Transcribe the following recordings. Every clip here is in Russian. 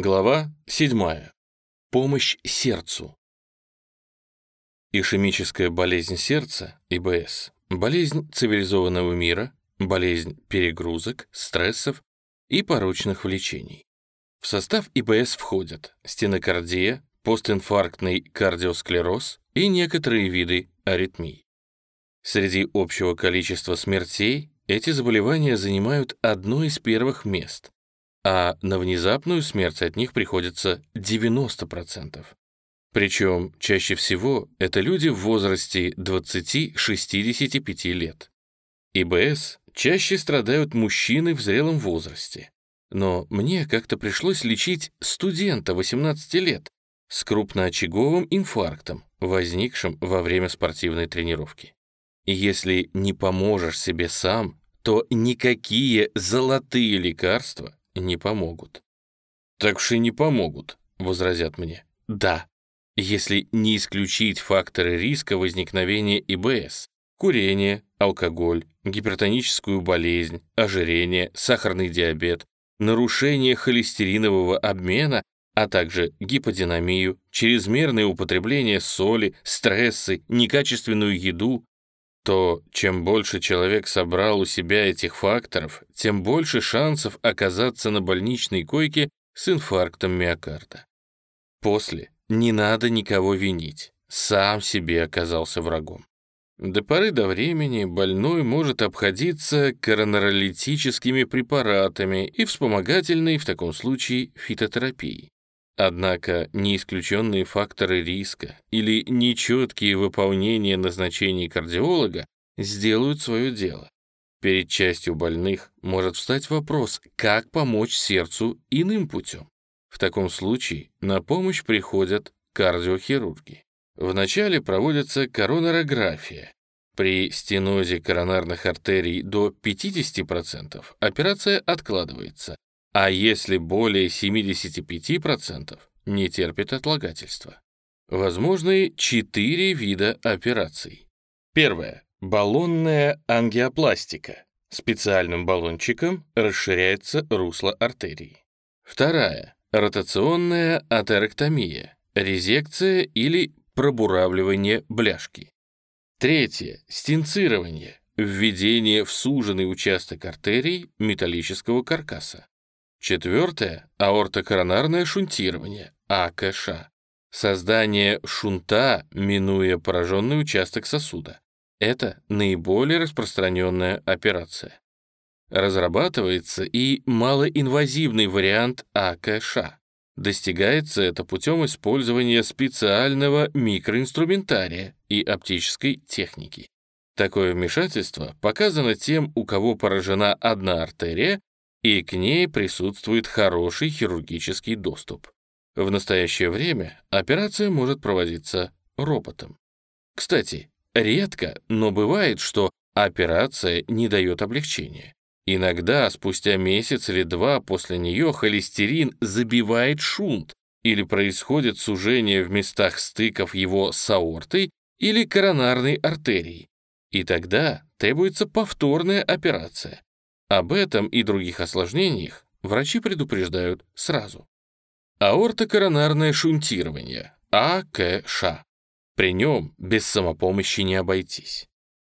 Глава 7. Помощь сердцу. Ишемическая болезнь сердца, ИБС, болезнь цивилизованного мира, болезнь перегрузок, стрессов и порочных влечений. В состав ИБС входят стенокардия, постинфарктный кардиосклероз и некоторые виды аритмий. Среди общего количества смертей эти заболевания занимают одно из первых мест, а на внезапную смерть от них приходится 90%. Причем чаще всего это люди в возрасте 20-65 лет. ИБС чаще страдают мужчины в зрелом возрасте. Но мне как-то пришлось лечить студента 18 лет с крупноочаговым инфарктом, возникшим во время спортивной тренировки. Если не поможешь себе сам, то никакие золотые лекарства не помогут. Так уж и не помогут, возразят мне. Да, если не исключить факторы риска возникновения ИБС, курение, алкоголь, гипертоническую болезнь, ожирение, сахарный диабет, нарушение холестеринового обмена, а также гиподинамию, чрезмерное употребление соли, стрессы, некачественную еду, то чем больше человек собрал у себя этих факторов, тем больше шансов оказаться на больничной койке с инфарктом миокарда. После не надо никого винить, сам себе оказался врагом. До поры до времени больной может обходиться коронаролитическими препаратами и вспомогательной в таком случае фитотерапией. Однако неисключенные факторы риска или нечеткие выполнения назначений кардиолога сделают свое дело. Перед частью больных может встать вопрос, как помочь сердцу иным путем. В таком случае на помощь приходят кардиохирурги. Вначале проводится коронарография. При стенозе коронарных артерий до 50% операция откладывается, а если более 75%, не терпит отлагательства. Возможны четыре вида операций. Первое. Баллонная ангиопластика. Специальным баллончиком расширяется русло артерий. Вторая. Ротационная атерэктомия. Резекция или пробуравливание бляшки. Третье. Стенцирование. Введение в суженный участок артерий металлического каркаса. Четвертое – аортокоронарное шунтирование, АКШ. Создание шунта, минуя пораженный участок сосуда. Это наиболее распространенная операция. Разрабатывается и малоинвазивный вариант АКШ. Достигается это путем использования специального микроинструментария и оптической техники. Такое вмешательство показано тем, у кого поражена одна артерия и к ней присутствует хороший хирургический доступ. В настоящее время операция может проводиться роботом. Кстати, редко, но бывает, что операция не дает облегчения. Иногда, спустя месяц или два после нее, холестерин забивает шунт или происходит сужение в местах стыков его с аортой или коронарной артерией. И тогда требуется повторная операция. Об этом и других осложнениях врачи предупреждают сразу. Аортокоронарное шунтирование, АКШ. При нем без самопомощи не обойтись.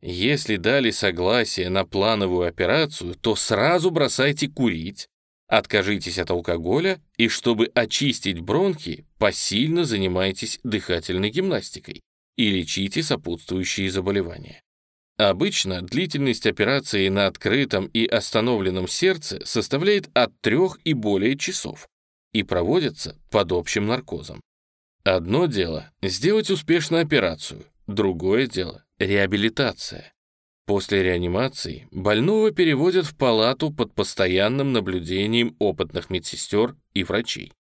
Если дали согласие на плановую операцию, то сразу бросайте курить, откажитесь от алкоголя и, чтобы очистить бронхи, посильно занимайтесь дыхательной гимнастикой и лечите сопутствующие заболевания. Обычно длительность операции на открытом и остановленном сердце составляет от 3 и более часов и проводится под общим наркозом. Одно дело — сделать успешную операцию, другое дело — реабилитация. После реанимации больного переводят в палату под постоянным наблюдением опытных медсестер и врачей.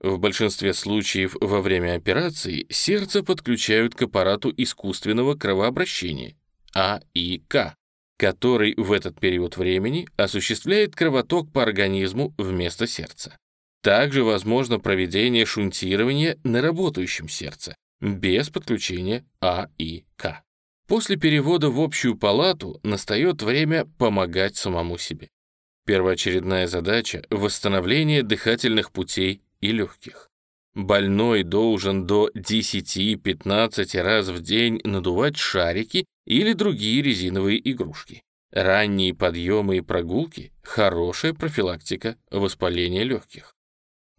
В большинстве случаев во время операции сердце подключают к аппарату искусственного кровообращения, АИК, который в этот период времени осуществляет кровоток по организму вместо сердца. Также возможно проведение шунтирования на работающем сердце, без подключения АИК. После перевода в общую палату настает время помогать самому себе. Первоочередная задача — восстановление дыхательных путей и легких. Больной должен до 10-15 раз в день надувать шарики или другие резиновые игрушки. Ранние подъемы и прогулки – хорошая профилактика воспаления легких.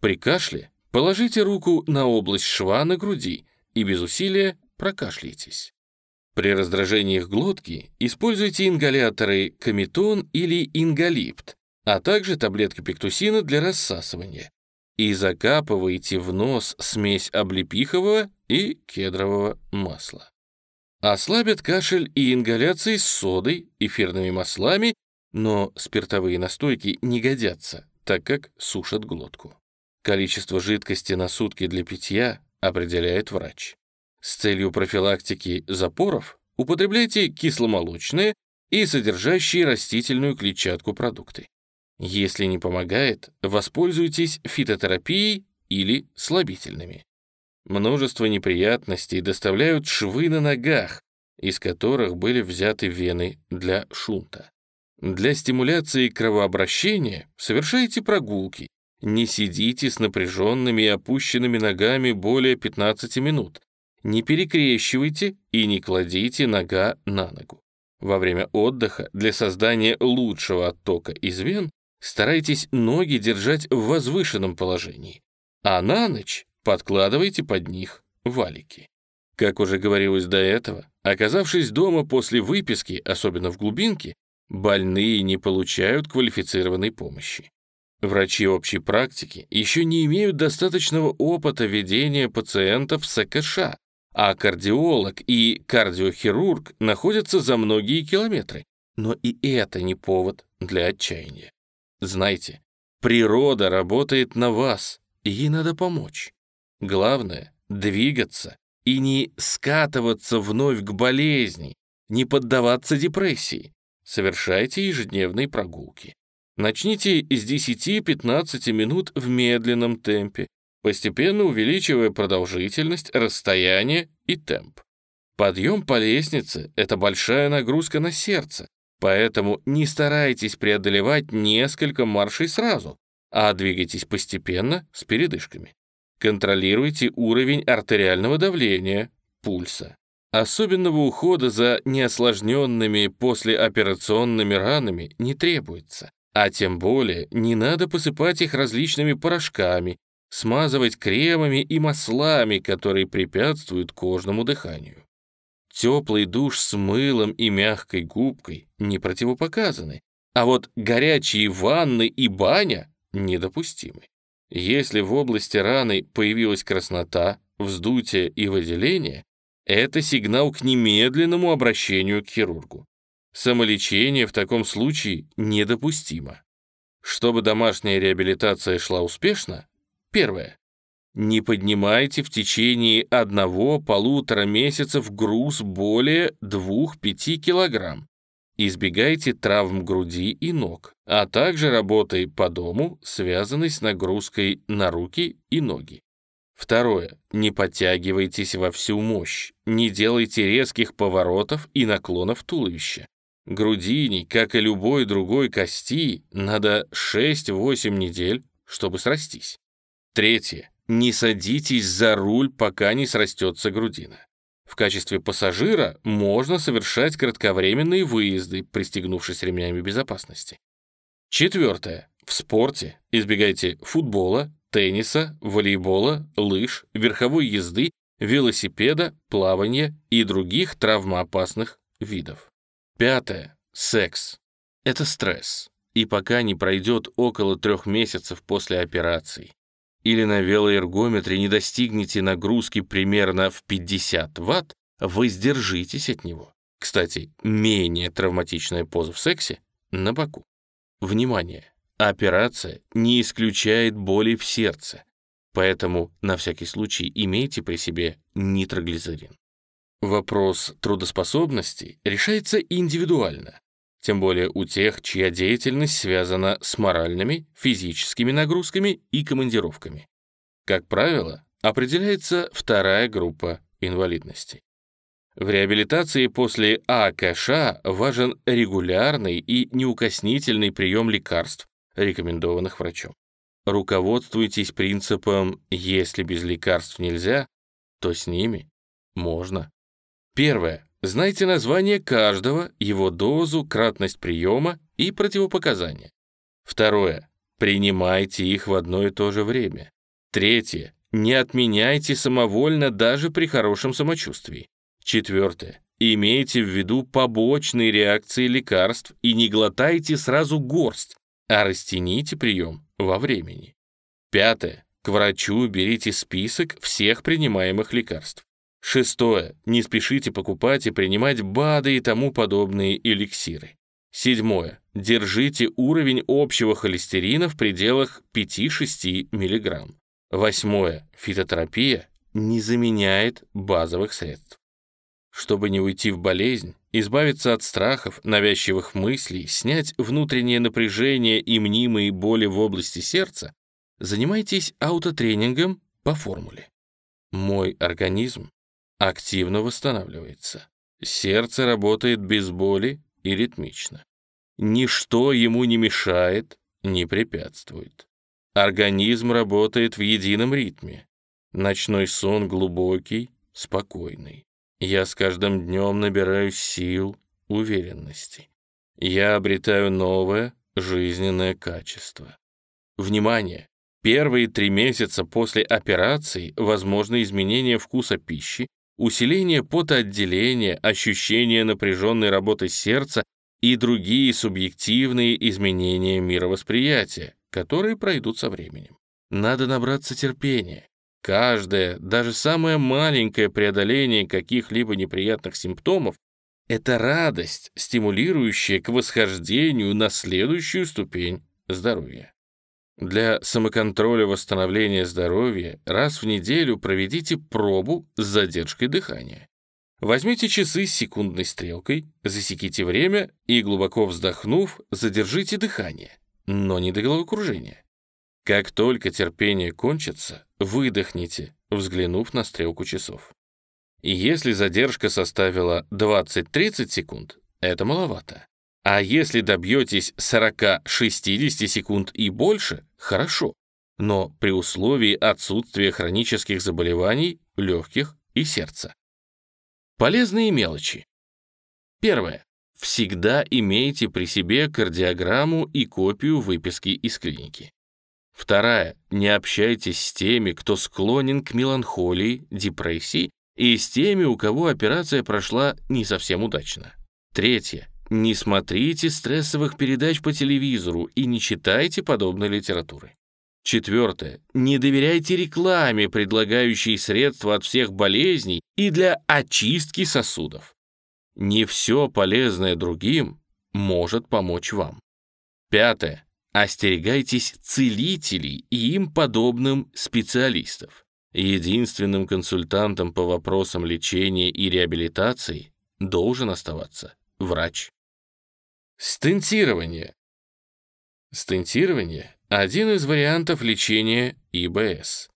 При кашле положите руку на область шва на груди и без усилия прокашляйтесь. При раздражениях глотки используйте ингаляторы комитон или ингалипт, а также таблетки пектусина для рассасывания и закапывайте в нос смесь облепихового и кедрового масла. Ослабят кашель и ингаляции с содой, эфирными маслами, но спиртовые настойки не годятся, так как сушат глотку. Количество жидкости на сутки для питья определяет врач. С целью профилактики запоров употребляйте кисломолочные и содержащие растительную клетчатку продукты. Если не помогает, воспользуйтесь фитотерапией или слабительными. Множество неприятностей доставляют швы на ногах, из которых были взяты вены для шунта. Для стимуляции кровообращения совершайте прогулки. Не сидите с напряженными и опущенными ногами более 15 минут. Не перекрещивайте и не кладите нога на ногу. Во время отдыха для создания лучшего оттока из вен Старайтесь ноги держать в возвышенном положении, а на ночь подкладывайте под них валики. Как уже говорилось до этого, оказавшись дома после выписки, особенно в глубинке, больные не получают квалифицированной помощи. Врачи общей практики еще не имеют достаточного опыта ведения пациентов с АКШ, а кардиолог и кардиохирург находятся за многие километры. Но и это не повод для отчаяния. Знайте, природа работает на вас, и ей надо помочь. Главное — двигаться и не скатываться вновь к болезни, не поддаваться депрессии. Совершайте ежедневные прогулки. Начните с 10-15 минут в медленном темпе, постепенно увеличивая продолжительность, расстояние и темп. Подъем по лестнице — это большая нагрузка на сердце, Поэтому не старайтесь преодолевать несколько маршей сразу, а двигайтесь постепенно с передышками. Контролируйте уровень артериального давления, пульса. Особенного ухода за неосложненными послеоперационными ранами не требуется, а тем более не надо посыпать их различными порошками, смазывать кремами и маслами, которые препятствуют кожному дыханию. Теплый душ с мылом и мягкой губкой не противопоказаны, а вот горячие ванны и баня недопустимы. Если в области раны появилась краснота, вздутие и выделение, это сигнал к немедленному обращению к хирургу. Самолечение в таком случае недопустимо. Чтобы домашняя реабилитация шла успешно, первое. Не поднимайте в течение одного-полутора месяцев груз более 2-5 килограмм. Избегайте травм груди и ног, а также работы по дому, связанной с нагрузкой на руки и ноги. Второе. Не подтягивайтесь во всю мощь. Не делайте резких поворотов и наклонов туловища. Грудине, как и любой другой кости, надо 6-8 недель, чтобы срастись. Третье. Не садитесь за руль, пока не срастется грудина. В качестве пассажира можно совершать кратковременные выезды, пристегнувшись ремнями безопасности. Четвертое. В спорте избегайте футбола, тенниса, волейбола, лыж, верховой езды, велосипеда, плавания и других травмоопасных видов. Пятое. Секс. Это стресс. И пока не пройдет около трех месяцев после операции, или на велоэргометре не достигнете нагрузки примерно в 50 ватт, воздержитесь от него. Кстати, менее травматичная поза в сексе на боку. Внимание! Операция не исключает боли в сердце, поэтому на всякий случай имейте при себе нитроглицерин. Вопрос трудоспособности решается индивидуально тем более у тех, чья деятельность связана с моральными, физическими нагрузками и командировками. Как правило, определяется вторая группа инвалидности. В реабилитации после АКШ важен регулярный и неукоснительный прием лекарств, рекомендованных врачом. руководствуйтесь принципом «если без лекарств нельзя, то с ними можно». Первое. Знайте название каждого, его дозу, кратность приема и противопоказания. Второе. Принимайте их в одно и то же время. Третье. Не отменяйте самовольно даже при хорошем самочувствии. Четвертое. Имейте в виду побочные реакции лекарств и не глотайте сразу горсть, а растяните прием во времени. Пятое. К врачу берите список всех принимаемых лекарств. Шестое. Не спешите покупать и принимать БАДы и тому подобные эликсиры. Седьмое. Держите уровень общего холестерина в пределах 5-6 мг. Восьмое. Фитотерапия не заменяет базовых средств. Чтобы не уйти в болезнь, избавиться от страхов, навязчивых мыслей, снять внутреннее напряжение и мнимые боли в области сердца, занимайтесь аутотренингом по формуле. Мой организм активно восстанавливается. Сердце работает без боли и ритмично. Ничто ему не мешает, не препятствует. Организм работает в едином ритме. Ночной сон глубокий, спокойный. Я с каждым днем набираю сил, уверенности. Я обретаю новое жизненное качество. Внимание! Первые три месяца после операции возможны изменения вкуса пищи, усиление потоотделения, ощущение напряженной работы сердца и другие субъективные изменения мировосприятия, которые пройдут со временем. Надо набраться терпения, Каждое, даже самое маленькое преодоление каких-либо неприятных симптомов — это радость, стимулирующая к восхождению на следующую ступень здоровья. Для самоконтроля восстановления здоровья раз в неделю проведите пробу с задержкой дыхания. Возьмите часы с секундной стрелкой, засеките время и, глубоко вздохнув, задержите дыхание, но не до головокружения. Как только терпение кончится, выдохните, взглянув на стрелку часов. И если задержка составила 20-30 секунд, это маловато. А если добьетесь 40-60 секунд и больше, хорошо, но при условии отсутствия хронических заболеваний легких и сердца. Полезные мелочи. Первое. Всегда имейте при себе кардиограмму и копию выписки из клиники. Вторая. Не общайтесь с теми, кто склонен к меланхолии, депрессии и с теми, у кого операция прошла не совсем удачно. Третье. Не смотрите стрессовых передач по телевизору и не читайте подобной литературы. Четвертое. Не доверяйте рекламе, предлагающей средства от всех болезней и для очистки сосудов. Не все полезное другим может помочь вам. Пятое. Остерегайтесь целителей и им подобным специалистов. Единственным консультантом по вопросам лечения и реабилитации должен оставаться врач. Стентирование. Стентирование – один из вариантов лечения ИБС.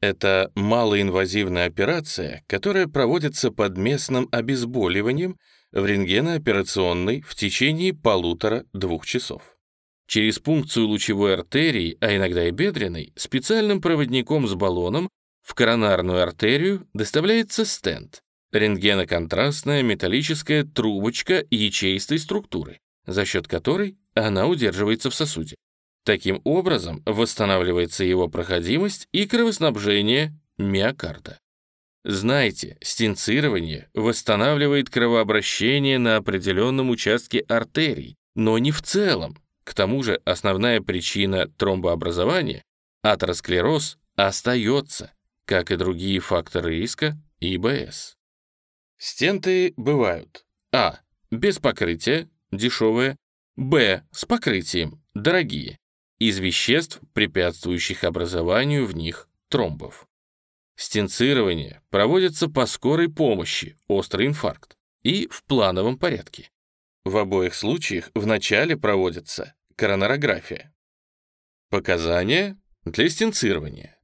Это малоинвазивная операция, которая проводится под местным обезболиванием в рентгенооперационной в течение полутора-двух часов. Через пункцию лучевой артерии, а иногда и бедренной, специальным проводником с баллоном в коронарную артерию доставляется стенд – рентгеноконтрастная металлическая трубочка ячеистой структуры, за счет которой она удерживается в сосуде. Таким образом, восстанавливается его проходимость и кровоснабжение миокарда. Знайте, стенцирование восстанавливает кровообращение на определенном участке артерий, но не в целом, к тому же основная причина тромбообразования, атеросклероз, остается, как и другие факторы риска ИБС. Стенты бывают А. Без покрытия, дешевые, Б. С покрытием, дорогие, из веществ, препятствующих образованию в них тромбов. Стенцирование проводится по скорой помощи, острый инфаркт, и в плановом порядке. В обоих случаях вначале проводится коронарография. Показания для стенцирования.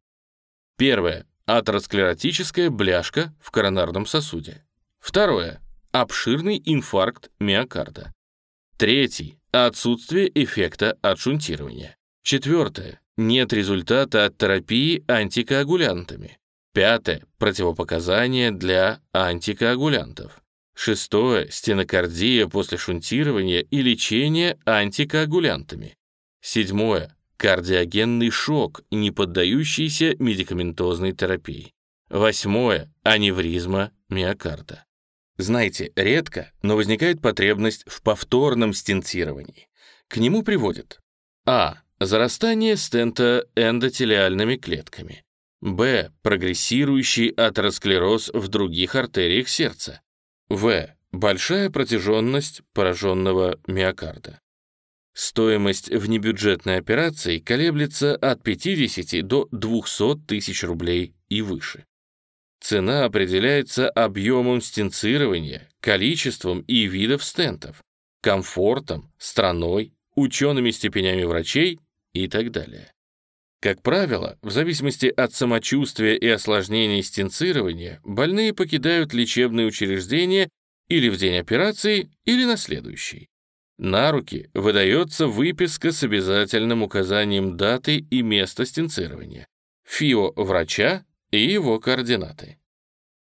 Первое. Атеросклеротическая бляшка в коронарном сосуде. Второе. Обширный инфаркт миокарда. Третий. Отсутствие эффекта от шунтирования. Четвертое. Нет результата от терапии антикоагулянтами. Пятое. Противопоказания для антикоагулянтов. Шестое. Стенокардия после шунтирования и лечения антикоагулянтами. Седьмое. Кардиогенный шок, не поддающийся медикаментозной терапии. Восьмое. Аневризма миокарда. Знаете, редко, но возникает потребность в повторном стентировании. К нему приводят А. Зарастание стента эндотелиальными клетками. Б. Прогрессирующий атеросклероз в других артериях сердца. В. Большая протяженность пораженного миокарда. Стоимость внебюджетной операции колеблется от 50 до 200 тысяч рублей и выше. Цена определяется объемом стенцирования, количеством и видов стентов, комфортом, страной, учеными степенями врачей и так далее. Как правило, в зависимости от самочувствия и осложнений стенцирования, больные покидают лечебные учреждения или в день операции, или на следующий. На руки выдается выписка с обязательным указанием даты и места стенцирования, ФИО врача и его координаты.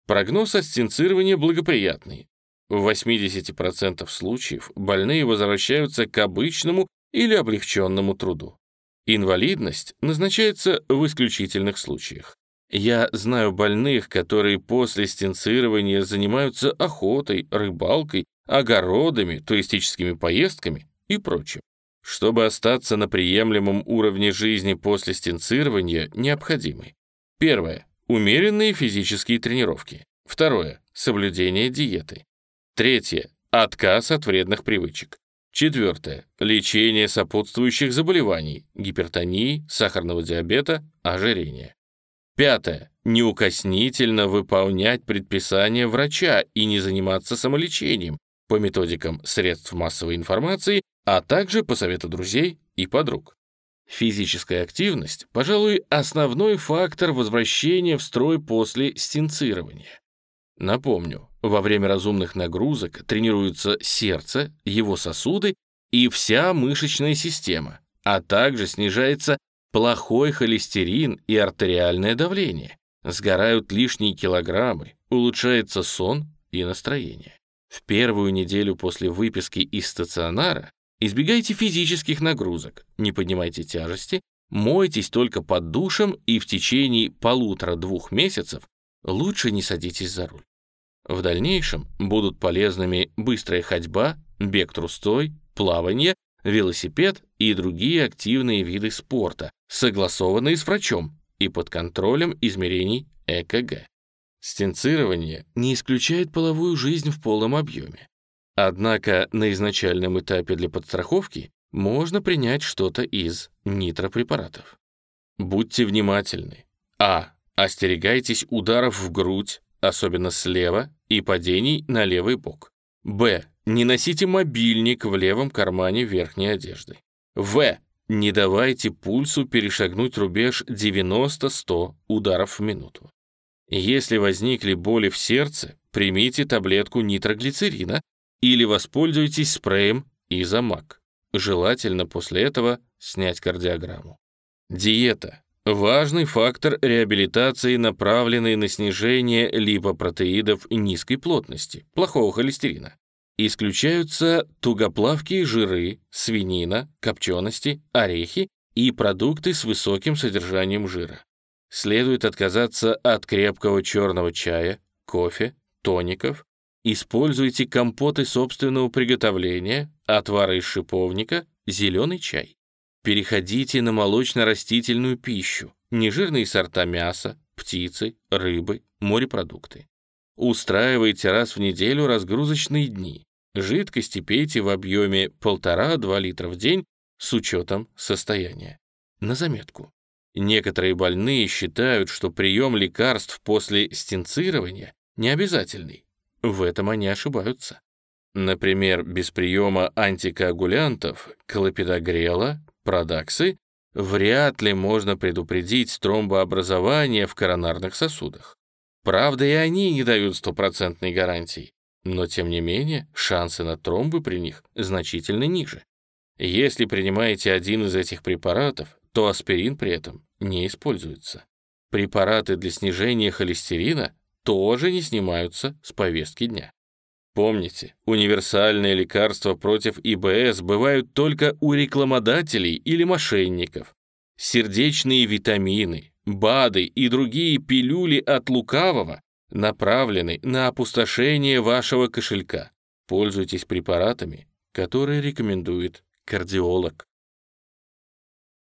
Прогноз от стенцирования благоприятный. В 80% случаев больные возвращаются к обычному или облегченному труду. Инвалидность назначается в исключительных случаях. Я знаю больных, которые после стенцирования занимаются охотой, рыбалкой, огородами, туристическими поездками и прочим. Чтобы остаться на приемлемом уровне жизни после стенцирования, необходимы. Первое. Умеренные физические тренировки. Второе. Соблюдение диеты. Третье. Отказ от вредных привычек. Четвертое. Лечение сопутствующих заболеваний, гипертонии, сахарного диабета, ожирения. Пятое. Неукоснительно выполнять предписания врача и не заниматься самолечением по методикам средств массовой информации, а также по совету друзей и подруг. Физическая активность, пожалуй, основной фактор возвращения в строй после стенцирования. Напомню, во время разумных нагрузок тренируются сердце, его сосуды и вся мышечная система, а также снижается плохой холестерин и артериальное давление, сгорают лишние килограммы, улучшается сон и настроение. В первую неделю после выписки из стационара избегайте физических нагрузок, не поднимайте тяжести, мойтесь только под душем и в течение полутора-двух месяцев лучше не садитесь за руль. В дальнейшем будут полезными быстрая ходьба, бег трустой, плавание, велосипед и другие активные виды спорта, согласованные с врачом и под контролем измерений ЭКГ. Стенцирование не исключает половую жизнь в полном объеме. Однако на изначальном этапе для подстраховки можно принять что-то из нитропрепаратов. Будьте внимательны. А. Остерегайтесь ударов в грудь, особенно слева, и падений на левый бок. Б. Не носите мобильник в левом кармане верхней одежды. В. Не давайте пульсу перешагнуть рубеж 90-100 ударов в минуту. Если возникли боли в сердце, примите таблетку нитроглицерина или воспользуйтесь спреем изомак. Желательно после этого снять кардиограмму. Диета. Важный фактор реабилитации, направленный на снижение липопротеидов низкой плотности, плохого холестерина. Исключаются тугоплавкие жиры, свинина, копчености, орехи и продукты с высоким содержанием жира. Следует отказаться от крепкого черного чая, кофе, тоников. Используйте компоты собственного приготовления, отвары из шиповника, зеленый чай. Переходите на молочно-растительную пищу, нежирные сорта мяса, птицы, рыбы, морепродукты. Устраивайте раз в неделю разгрузочные дни. Жидкости пейте в объеме 1,5-2 литра в день с учетом состояния. На заметку. Некоторые больные считают, что прием лекарств после стенцирования не обязательный. В этом они ошибаются. Например, без приема антикоагулянтов, клопидогрела, продаксы, вряд ли можно предупредить тромбообразование в коронарных сосудах. Правда, и они не дают стопроцентной гарантии, но тем не менее шансы на тромбы при них значительно ниже. Если принимаете один из этих препаратов, то аспирин при этом не используется. Препараты для снижения холестерина тоже не снимаются с повестки дня. Помните, универсальные лекарства против ИБС бывают только у рекламодателей или мошенников. Сердечные витамины, БАДы и другие пилюли от лукавого направлены на опустошение вашего кошелька. Пользуйтесь препаратами, которые рекомендует кардиолог.